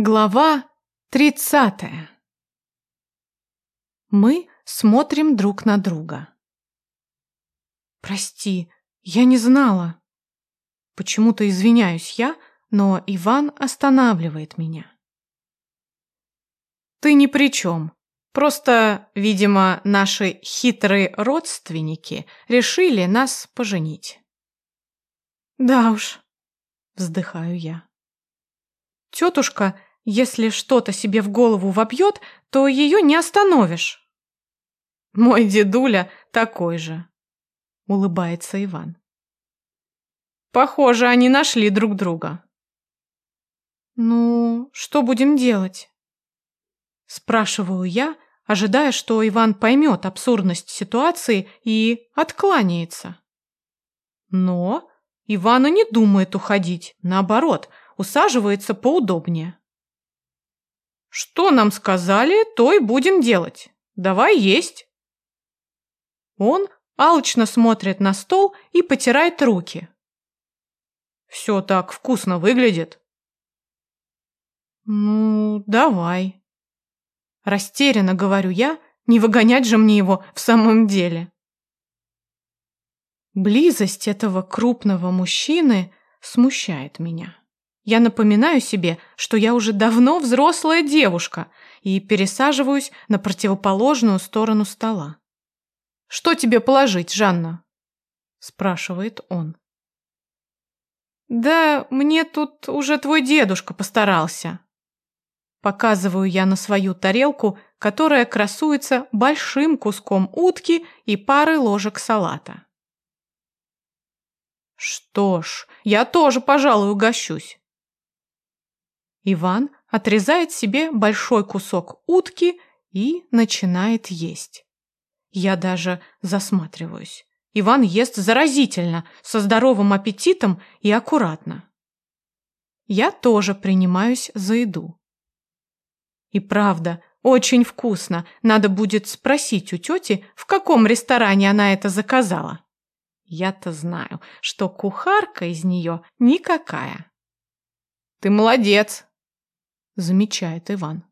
Глава тридцатая. Мы смотрим друг на друга. Прости, я не знала. Почему-то извиняюсь я, но Иван останавливает меня. Ты ни при чем. Просто, видимо, наши хитрые родственники решили нас поженить. Да уж, вздыхаю я. Тетушка если что-то себе в голову вобьет, то ее не остановишь. Мой дедуля такой же, улыбается Иван. Похоже, они нашли друг друга. Ну, что будем делать? Спрашиваю я, ожидая, что Иван поймет абсурдность ситуации и откланяется. Но Ивана не думает уходить, наоборот, усаживается поудобнее. Что нам сказали, то и будем делать. Давай есть. Он алчно смотрит на стол и потирает руки. Все так вкусно выглядит. Ну, давай. Растерянно говорю я, не выгонять же мне его в самом деле. Близость этого крупного мужчины смущает меня. Я напоминаю себе, что я уже давно взрослая девушка и пересаживаюсь на противоположную сторону стола. «Что тебе положить, Жанна?» – спрашивает он. «Да мне тут уже твой дедушка постарался». Показываю я на свою тарелку, которая красуется большим куском утки и парой ложек салата. Что ж, я тоже, пожалуй, угощусь. Иван отрезает себе большой кусок утки и начинает есть. Я даже засматриваюсь. Иван ест заразительно, со здоровым аппетитом и аккуратно. Я тоже принимаюсь за еду. И правда, очень вкусно. Надо будет спросить у тети, в каком ресторане она это заказала. Я-то знаю, что кухарка из нее никакая. Ты молодец, замечает Иван.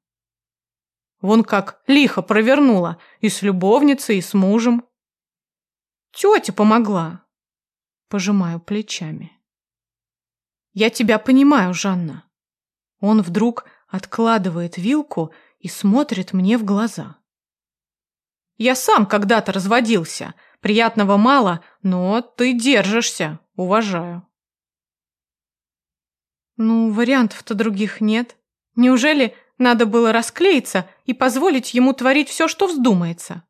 Вон как лихо провернула и с любовницей, и с мужем. Тетя помогла. Пожимаю плечами. Я тебя понимаю, Жанна. Он вдруг откладывает вилку и смотрит мне в глаза. Я сам когда-то разводился. Приятного мало, но ты держишься. Уважаю. Ну, вариантов-то других нет. Неужели надо было расклеиться и позволить ему творить все, что вздумается?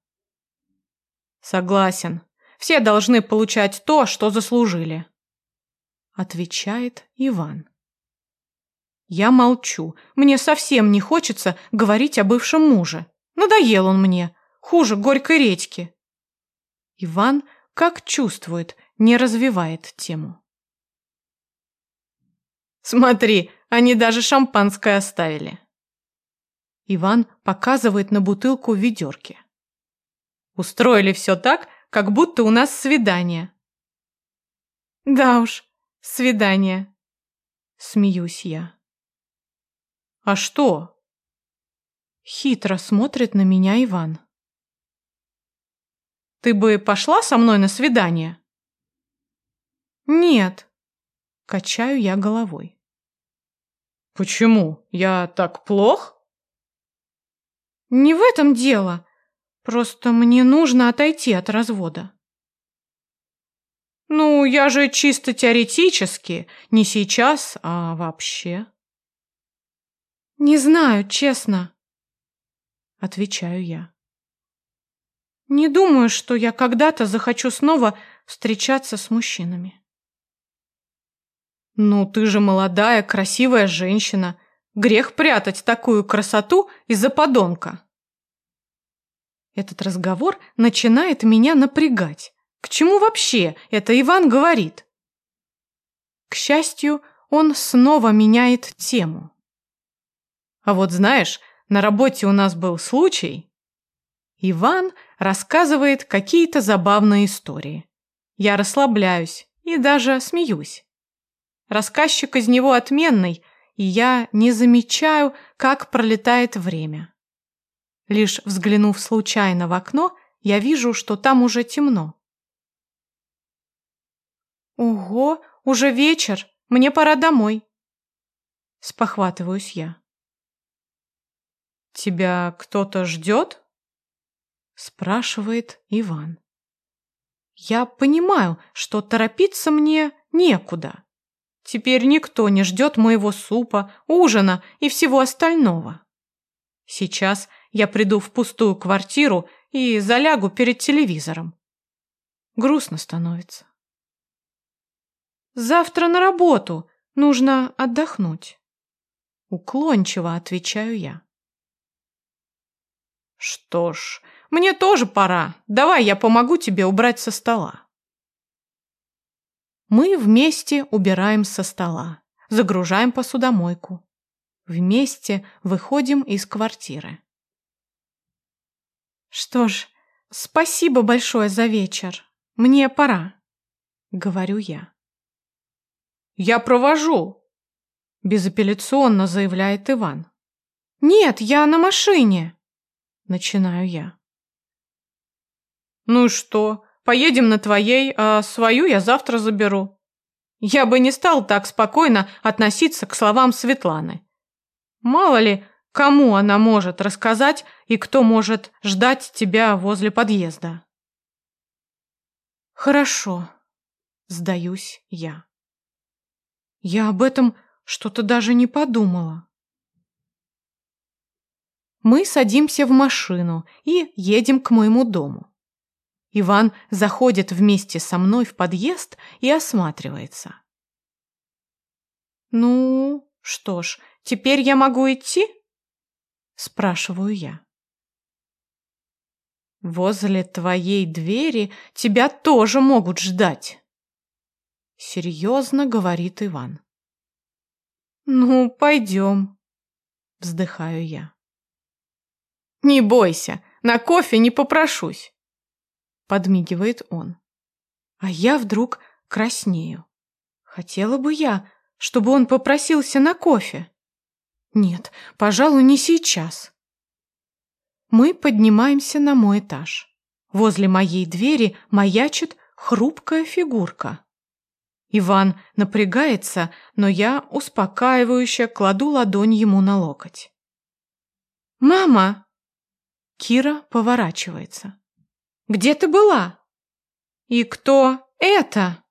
Согласен. Все должны получать то, что заслужили. Отвечает Иван. Я молчу. Мне совсем не хочется говорить о бывшем муже. Надоел он мне. Хуже горькой редьки. Иван, как чувствует, не развивает тему. Смотри, они даже шампанское оставили. Иван показывает на бутылку в ведерке. Устроили все так, как будто у нас свидание. Да уж, свидание. Смеюсь я. А что? Хитро смотрит на меня Иван. Ты бы пошла со мной на свидание? Нет. Качаю я головой. Почему? Я так плох? Не в этом дело. Просто мне нужно отойти от развода. Ну, я же чисто теоретически, не сейчас, а вообще. Не знаю, честно, отвечаю я. Не думаю, что я когда-то захочу снова встречаться с мужчинами. «Ну, ты же молодая, красивая женщина. Грех прятать такую красоту из-за подонка». Этот разговор начинает меня напрягать. К чему вообще это Иван говорит? К счастью, он снова меняет тему. А вот знаешь, на работе у нас был случай. Иван рассказывает какие-то забавные истории. Я расслабляюсь и даже смеюсь. Рассказчик из него отменный, и я не замечаю, как пролетает время. Лишь взглянув случайно в окно, я вижу, что там уже темно. «Ого, уже вечер, мне пора домой!» Спохватываюсь я. «Тебя кто-то ждет?» Спрашивает Иван. Я понимаю, что торопиться мне некуда. Теперь никто не ждет моего супа, ужина и всего остального. Сейчас я приду в пустую квартиру и залягу перед телевизором. Грустно становится. Завтра на работу, нужно отдохнуть. Уклончиво отвечаю я. Что ж, мне тоже пора. Давай я помогу тебе убрать со стола. Мы вместе убираем со стола, загружаем посудомойку. Вместе выходим из квартиры. Что ж, спасибо большое за вечер. Мне пора, говорю я. Я провожу, безапелляционно заявляет Иван. Нет, я на машине, начинаю я. Ну и что? Поедем на твоей, а свою я завтра заберу. Я бы не стал так спокойно относиться к словам Светланы. Мало ли, кому она может рассказать и кто может ждать тебя возле подъезда. Хорошо, сдаюсь я. Я об этом что-то даже не подумала. Мы садимся в машину и едем к моему дому. Иван заходит вместе со мной в подъезд и осматривается. «Ну, что ж, теперь я могу идти?» Спрашиваю я. «Возле твоей двери тебя тоже могут ждать», — серьезно говорит Иван. «Ну, пойдем», — вздыхаю я. «Не бойся, на кофе не попрошусь подмигивает он. А я вдруг краснею. Хотела бы я, чтобы он попросился на кофе. Нет, пожалуй, не сейчас. Мы поднимаемся на мой этаж. Возле моей двери маячит хрупкая фигурка. Иван напрягается, но я успокаивающе кладу ладонь ему на локоть. «Мама!» Кира поворачивается. Где ты была? И кто это?